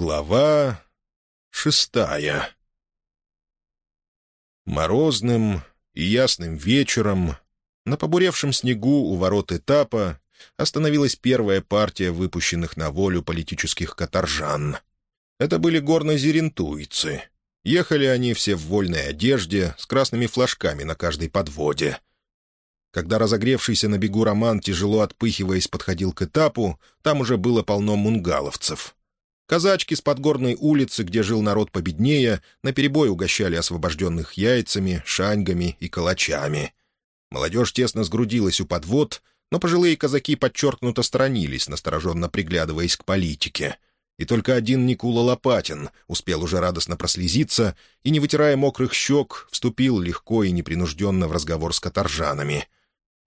Глава шестая Морозным и ясным вечером на побуревшем снегу у ворот этапа остановилась первая партия выпущенных на волю политических каторжан. Это были горнозерентуйцы. Ехали они все в вольной одежде, с красными флажками на каждой подводе. Когда разогревшийся на бегу Роман, тяжело отпыхиваясь, подходил к этапу, там уже было полно мунгаловцев. Казачки с подгорной улицы, где жил народ победнее, наперебой угощали освобожденных яйцами, шаньгами и калачами. Молодежь тесно сгрудилась у подвод, но пожилые казаки подчеркнуто сторонились, настороженно приглядываясь к политике. И только один Никула Лопатин успел уже радостно прослезиться и, не вытирая мокрых щек, вступил легко и непринужденно в разговор с каторжанами —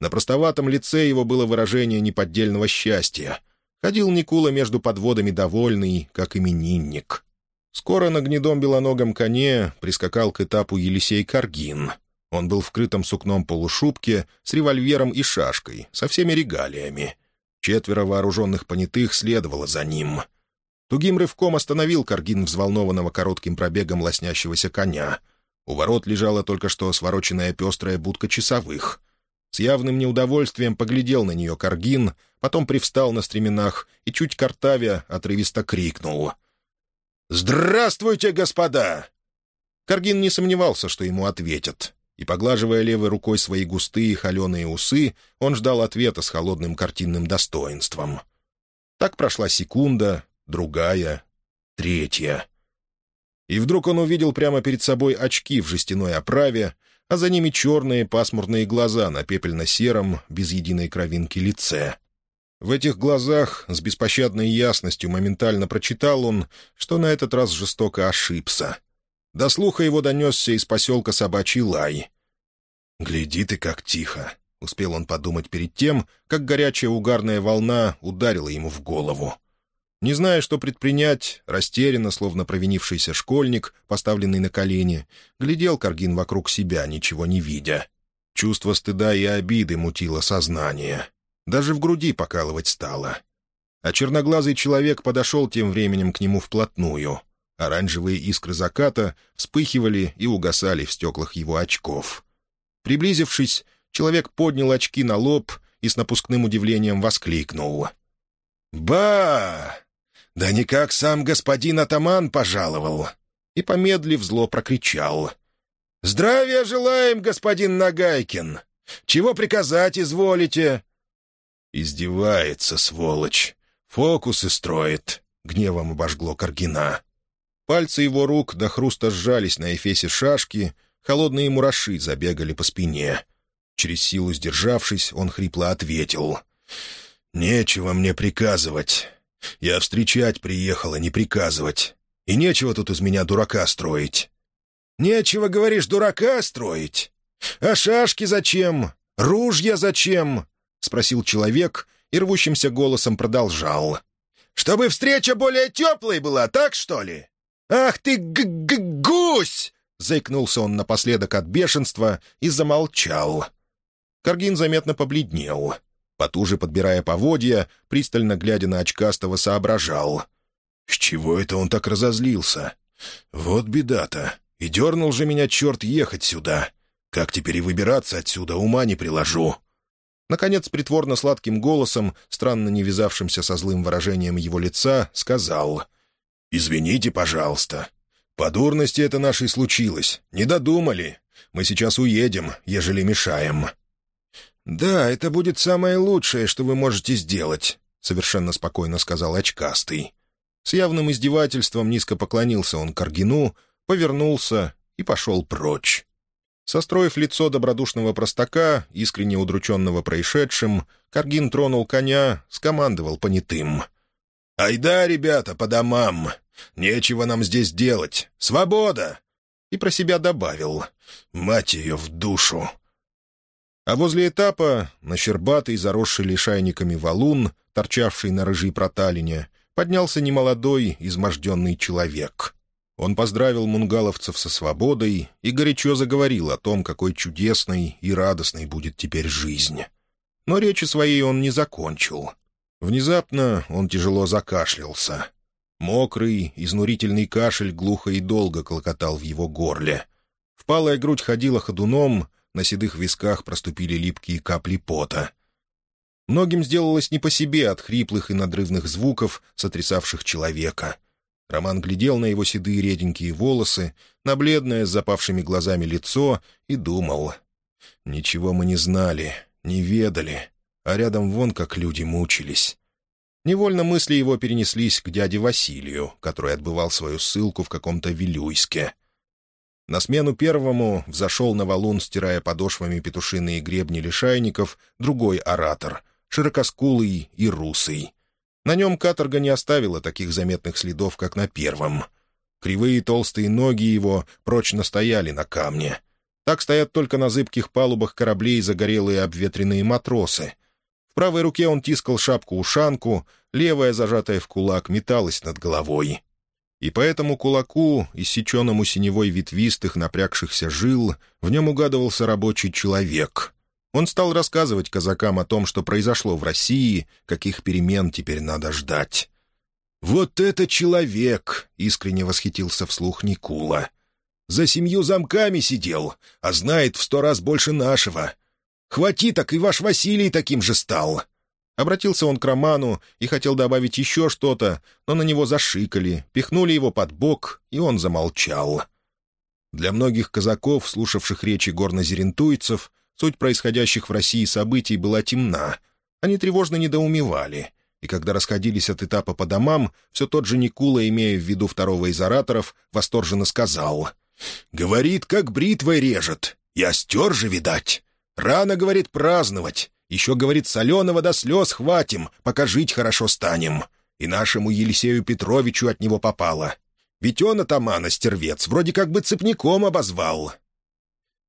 на простоватом лице его было выражение неподдельного счастья. Ходил Никула между подводами довольный, как именинник. Скоро на гнедом белоногом коне прискакал к этапу Елисей Каргин. Он был в крытом сукном полушубке с револьвером и шашкой, со всеми регалиями. Четверо вооруженных понятых следовало за ним. Тугим рывком остановил Каргин взволнованного коротким пробегом лоснящегося коня. У ворот лежала только что свороченная пестрая будка часовых — с явным неудовольствием поглядел на нее Каргин, потом привстал на стременах и, чуть картавя, отрывисто крикнул. «Здравствуйте, господа!» Каргин не сомневался, что ему ответят, и, поглаживая левой рукой свои густые холеные усы, он ждал ответа с холодным картинным достоинством. Так прошла секунда, другая, третья. И вдруг он увидел прямо перед собой очки в жестяной оправе, а за ними черные пасмурные глаза на пепельно-сером, без единой кровинки лице. В этих глазах с беспощадной ясностью моментально прочитал он, что на этот раз жестоко ошибся. До слуха его донесся из поселка собачий лай. «Гляди ты, как тихо!» — успел он подумать перед тем, как горячая угарная волна ударила ему в голову. Не зная, что предпринять, растерянно, словно провинившийся школьник, поставленный на колени, глядел Каргин вокруг себя, ничего не видя. Чувство стыда и обиды мутило сознание. Даже в груди покалывать стало. А черноглазый человек подошел тем временем к нему вплотную. Оранжевые искры заката вспыхивали и угасали в стеклах его очков. Приблизившись, человек поднял очки на лоб и с напускным удивлением воскликнул. «Ба! «Да никак сам господин атаман пожаловал!» И, помедлив, зло прокричал. «Здравия желаем, господин Нагайкин! Чего приказать изволите?» Издевается, сволочь. Фокусы строит. Гневом обожгло Каргина. Пальцы его рук до хруста сжались на эфесе шашки, холодные мураши забегали по спине. Через силу сдержавшись, он хрипло ответил. «Нечего мне приказывать. Я встречать приехала, не приказывать. И нечего тут из меня дурака строить». «Нечего, говоришь, дурака строить? А шашки зачем? Ружья зачем?» — спросил человек и рвущимся голосом продолжал. «Чтобы встреча более теплой была, так что ли? Ах ты г -г гусь!» — заикнулся он напоследок от бешенства и замолчал. Каргин заметно побледнел потуже подбирая поводья, пристально глядя на очкастого, соображал. «С чего это он так разозлился? Вот беда-то. И дернул же меня черт ехать сюда. Как теперь и выбираться отсюда, ума не приложу». Наконец, притворно сладким голосом, странно не вязавшимся со злым выражением его лица, сказал. «Извините, пожалуйста. По дурности это нашей случилось. Не додумали. Мы сейчас уедем, ежели мешаем». «Да, это будет самое лучшее, что вы можете сделать», — совершенно спокойно сказал очкастый. С явным издевательством низко поклонился он Каргину, повернулся и пошел прочь. Состроив лицо добродушного простака, искренне удрученного происшедшим, Каргин тронул коня, скомандовал понятым. «Айда, ребята, по домам! Нечего нам здесь делать! Свобода!» И про себя добавил. «Мать ее в душу! А возле этапа, на щербатый, заросший лишайниками валун, торчавший на рыжей проталине, поднялся немолодой, изможденный человек. Он поздравил мунгаловцев со свободой и горячо заговорил о том, какой чудесной и радостной будет теперь жизнь. Но речи своей он не закончил. Внезапно он тяжело закашлялся. Мокрый, изнурительный кашель глухо и долго клокотал в его горле. Впалая грудь ходила ходуном, на седых висках проступили липкие капли пота. Многим сделалось не по себе от хриплых и надрывных звуков, сотрясавших человека. Роман глядел на его седые реденькие волосы, на бледное с запавшими глазами лицо и думал. «Ничего мы не знали, не ведали, а рядом вон как люди мучились». Невольно мысли его перенеслись к дяде Василию, который отбывал свою ссылку в каком-то Вилюйске. На смену первому взошел на валун, стирая подошвами петушиные гребни лишайников, другой оратор, широкоскулый и русый. На нем каторга не оставила таких заметных следов, как на первом. Кривые толстые ноги его прочно стояли на камне. Так стоят только на зыбких палубах кораблей загорелые обветренные матросы, в правой руке он тискал шапку-ушанку, левая, зажатая в кулак, металась над головой. И по этому кулаку, иссеченному синевой ветвистых, напрягшихся жил, в нем угадывался рабочий человек. Он стал рассказывать казакам о том, что произошло в России, каких перемен теперь надо ждать. «Вот это человек!» — искренне восхитился вслух Никула. «За семью замками сидел, а знает в сто раз больше нашего. Хвати так, и ваш Василий таким же стал!» Обратился он к Роману и хотел добавить еще что-то, но на него зашикали, пихнули его под бок, и он замолчал. Для многих казаков, слушавших речи горнозерентуйцев, суть происходящих в России событий была темна. Они тревожно недоумевали, и когда расходились от этапа по домам, все тот же Никула, имея в виду второго из ораторов, восторженно сказал «Говорит, как бритвой режет. Я стер же, видать. Рано, говорит, праздновать. Еще, говорит, соленого до слез хватим, пока жить хорошо станем. И нашему Елисею Петровичу от него попало. Ведь он, атамана, стервец, вроде как бы цепняком обозвал.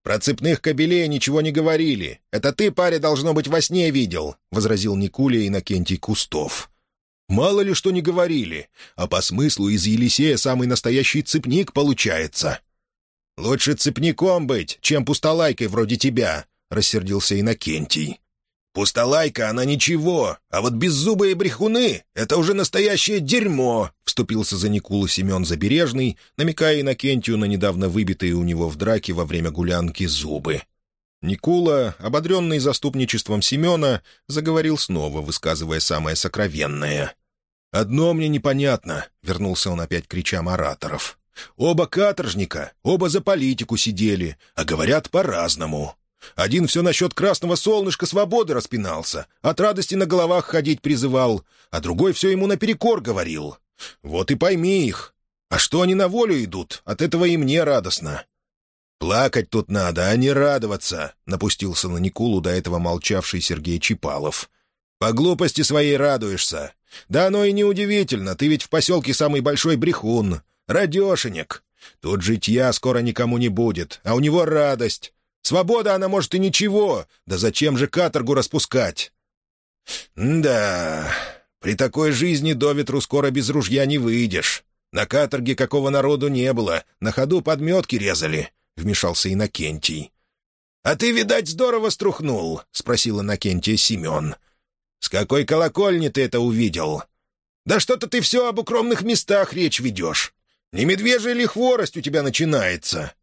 «Про цепных кобелей ничего не говорили. Это ты, паря, должно быть, во сне видел», — возразил Никуля Иннокентий Кустов. «Мало ли что не говорили, а по смыслу из Елисея самый настоящий цепник получается». «Лучше цепняком быть, чем пустолайкой вроде тебя», рассердился Иннокентий. «Пустолайка, она ничего, а вот беззубые брехуны — это уже настоящее дерьмо!» — вступился за Никулу Семен Забережный, намекая Иннокентию на недавно выбитые у него в драке во время гулянки зубы. Никула, ободренный заступничеством Семена, заговорил снова, высказывая самое сокровенное. «Одно мне непонятно», — вернулся он опять к речам ораторов. «Оба каторжника, оба за политику сидели, а говорят по-разному. Один все насчет красного солнышка свободы распинался, от радости на головах ходить призывал, а другой все ему наперекор говорил. Вот и пойми их. А что они на волю идут, от этого и мне радостно. «Плакать тут надо, а не радоваться», — напустился на Никулу до этого молчавший Сергей Чипалов. «По глупости своей радуешься. Да оно и неудивительно, ты ведь в поселке самый большой брехун. Радешенек. Тут житья скоро никому не будет, а у него радость. Свобода она, может, и ничего, да зачем же каторгу распускать? Да, при такой жизни до ветру скоро без ружья не выйдешь. На каторге какого народу не было, на ходу подметки резали, — вмешался Иннокентий. «А ты, видать, здорово струхнул?» — спросил Иннокентия Семен. «С какой колокольни ты это увидел?» «Да что-то ты все об укромных местах речь ведешь. Не медвежья ли хворость у тебя начинается?»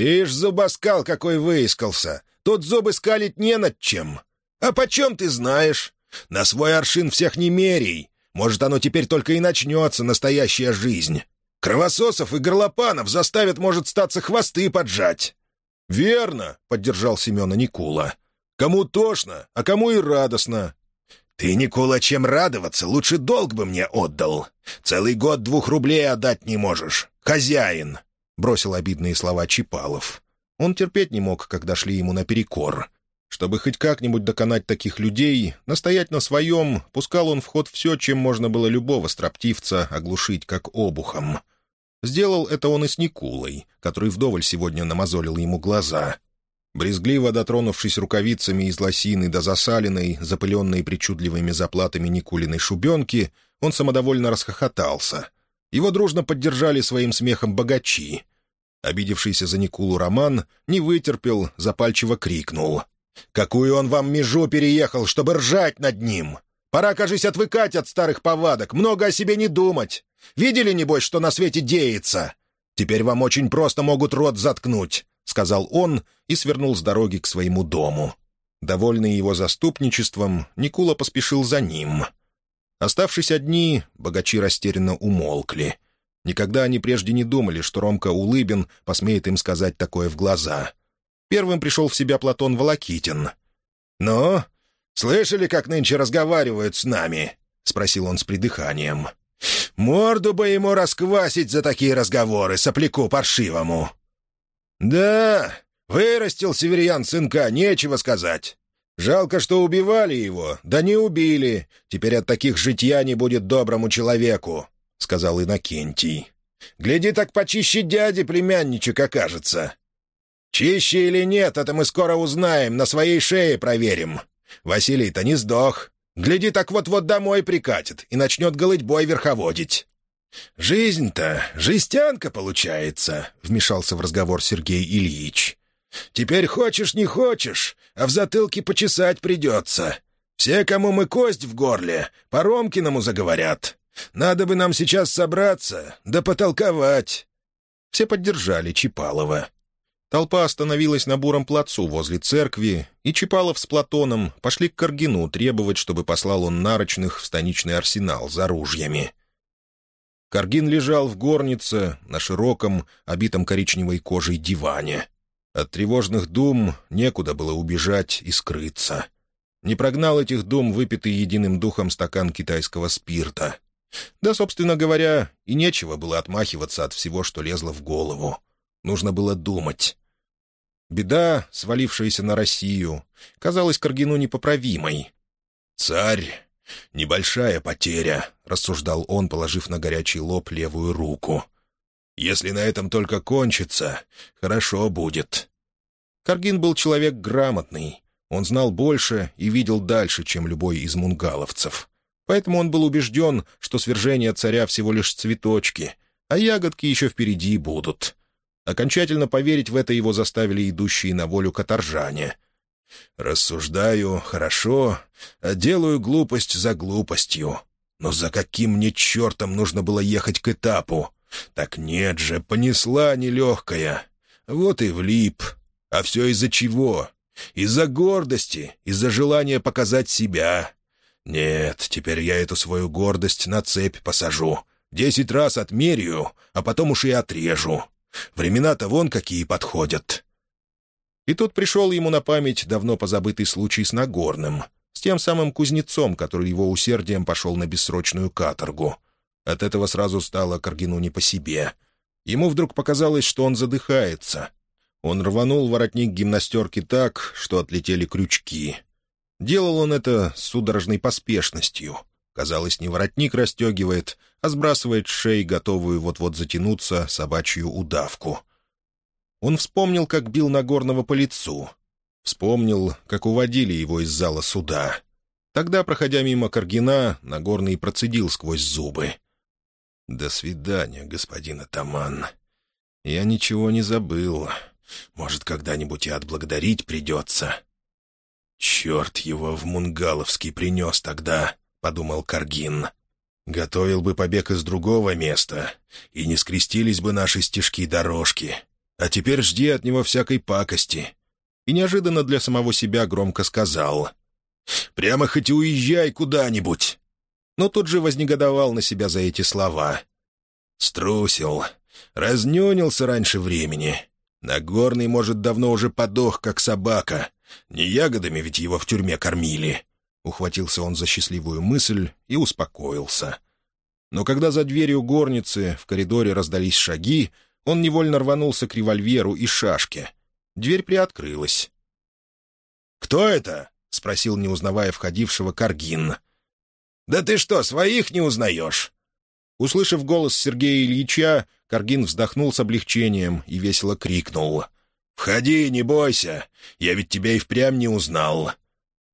«Ишь, зубоскал какой выискался! Тут зубы скалить не над чем! А почем ты знаешь? На свой аршин всех не мерей! Может, оно теперь только и начнется, настоящая жизнь! Кровососов и горлопанов заставят, может, статься хвосты поджать!» «Верно!» — поддержал Семена Никула. «Кому тошно, а кому и радостно!» «Ты, Никула, чем радоваться, лучше долг бы мне отдал. Целый год двух рублей отдать не можешь. Хозяин!» Бросил обидные слова Чипалов. Он терпеть не мог, когда шли ему наперекор. Чтобы хоть как-нибудь доконать таких людей, настоять на своем, пускал он в ход все, чем можно было любого строптивца оглушить, как обухом. Сделал это он и с Никулой, который вдоволь сегодня намазолил ему глаза. Брезгливо дотронувшись рукавицами из лосины до засаленной, запыленной причудливыми заплатами Никулиной шубенки, он самодовольно расхохотался. Его дружно поддержали своим смехом богачи. Обидевшийся за Никулу Роман не вытерпел, запальчиво крикнул. «Какую он вам межу переехал, чтобы ржать над ним? Пора, кажись, отвыкать от старых повадок, много о себе не думать. Видели, небось, что на свете деется? Теперь вам очень просто могут рот заткнуть», — сказал он и свернул с дороги к своему дому. Довольный его заступничеством, Никула поспешил за ним. Оставшись одни, богачи растерянно умолкли. Никогда они прежде не думали, что Ромка Улыбин посмеет им сказать такое в глаза. Первым пришел в себя Платон Волокитин. «Ну, слышали, как нынче разговаривают с нами?» — спросил он с придыханием. «Морду бы ему расквасить за такие разговоры, сопляку паршивому!» «Да, вырастил северян сынка, нечего сказать. Жалко, что убивали его, да не убили. Теперь от таких житья не будет доброму человеку», — сказал Иннокентий. «Гляди, так почище дяди племянничек окажется. Чище или нет, это мы скоро узнаем, на своей шее проверим. Василий-то не сдох. Гляди, так вот-вот домой прикатит и начнет голытьбой верховодить». «Жизнь-то жестянка получается», — вмешался в разговор Сергей Ильич. «Теперь хочешь, не хочешь, а в затылке почесать придется. Все, кому мы кость в горле, по Ромкиному заговорят. Надо бы нам сейчас собраться, да потолковать». Все поддержали Чипалова. Толпа остановилась на буром плацу возле церкви, и Чипалов с Платоном пошли к Каргину требовать, чтобы послал он нарочных в станичный арсенал за ружьями. Каргин лежал в горнице на широком, обитом коричневой кожей диване. От тревожных дум некуда было убежать и скрыться. Не прогнал этих дум выпитый единым духом стакан китайского спирта. Да, собственно говоря, и нечего было отмахиваться от всего, что лезло в голову. Нужно было думать. Беда, свалившаяся на Россию, казалась Каргину непоправимой. «Царь — небольшая потеря», — рассуждал он, положив на горячий лоб левую руку. «Если на этом только кончится, хорошо будет». Каргин был человек грамотный. Он знал больше и видел дальше, чем любой из мунгаловцев. Поэтому он был убежден, что свержение царя всего лишь цветочки, а ягодки еще впереди будут. Окончательно поверить в это его заставили идущие на волю каторжане. «Рассуждаю, хорошо, а делаю глупость за глупостью. Но за каким мне чертом нужно было ехать к этапу? Так нет же, понесла нелегкая. Вот и влип. А все из-за чего? Из-за гордости, из-за желания показать себя. Нет, теперь я эту свою гордость на цепь посажу. Десять раз отмерю, а потом уж и отрежу. Времена-то вон какие подходят». И тут пришел ему на память давно позабытый случай с Нагорным, с тем самым кузнецом, который его усердием пошел на бессрочную каторгу. От этого сразу стало Каргину не по себе. Ему вдруг показалось, что он задыхается. Он рванул воротник гимнастерки так, что отлетели крючки. Делал он это с судорожной поспешностью — Казалось, не воротник расстегивает, а сбрасывает с шеи готовую вот-вот затянуться собачью удавку. Он вспомнил, как бил Нагорного по лицу. Вспомнил, как уводили его из зала суда. Тогда, проходя мимо Каргина, Нагорный процедил сквозь зубы. «До свидания, господин Атаман. Я ничего не забыл. Может, когда-нибудь и отблагодарить придется». «Черт его в Мунгаловский принес тогда!» — подумал Каргин. «Готовил бы побег из другого места, и не скрестились бы наши стежки-дорожки. А теперь жди от него всякой пакости». И неожиданно для самого себя громко сказал. «Прямо хоть уезжай куда-нибудь!» Но тут же вознегодовал на себя за эти слова. «Струсил. Разнюнился раньше времени. Нагорный, может, давно уже подох, как собака. Не ягодами ведь его в тюрьме кормили. Ухватился он за счастливую мысль и успокоился. Но когда за дверью горницы в коридоре раздались шаги, он невольно рванулся к револьверу и шашке. Дверь приоткрылась. «Кто это?» — спросил, не узнавая входившего, Каргин. «Да ты что, своих не узнаешь?» Услышав голос Сергея Ильича, Каргин вздохнул с облегчением и весело крикнул. «Входи, не бойся, я ведь тебя и впрямь не узнал.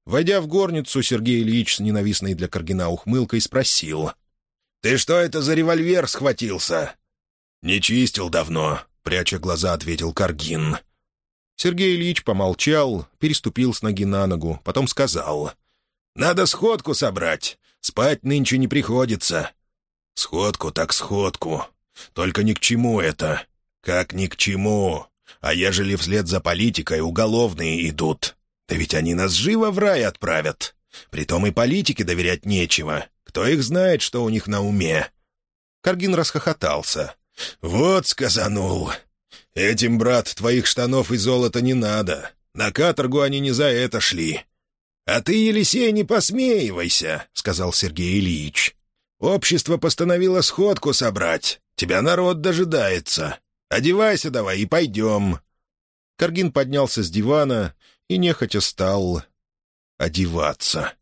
Войдя в горницу, Сергей Ильич с ненавистной для Каргина ухмылкой спросил. «Ты что это за револьвер схватился?» «Не чистил давно», — пряча глаза, ответил Каргин. Сергей Ильич помолчал, переступил с ноги на ногу, потом сказал. Надо сходку собрать. Спать нынче не приходится». «Сходку так сходку. Только ни к чему это. Как ни к чему. А ежели вслед за политикой уголовные идут? Да ведь они нас живо в рай отправят. Притом и политике доверять нечего. Кто их знает, что у них на уме?» Каргин расхохотался. «Вот сказанул. Этим, брат, твоих штанов и золота не надо. На каторгу они не за это шли. «А ты, Елисей, не посмеивайся», — сказал Сергей Ильич. «Общество постановило сходку собрать. Тебя народ дожидается. Одевайся давай и пойдем». Каргин поднялся с дивана и нехотя стал одеваться.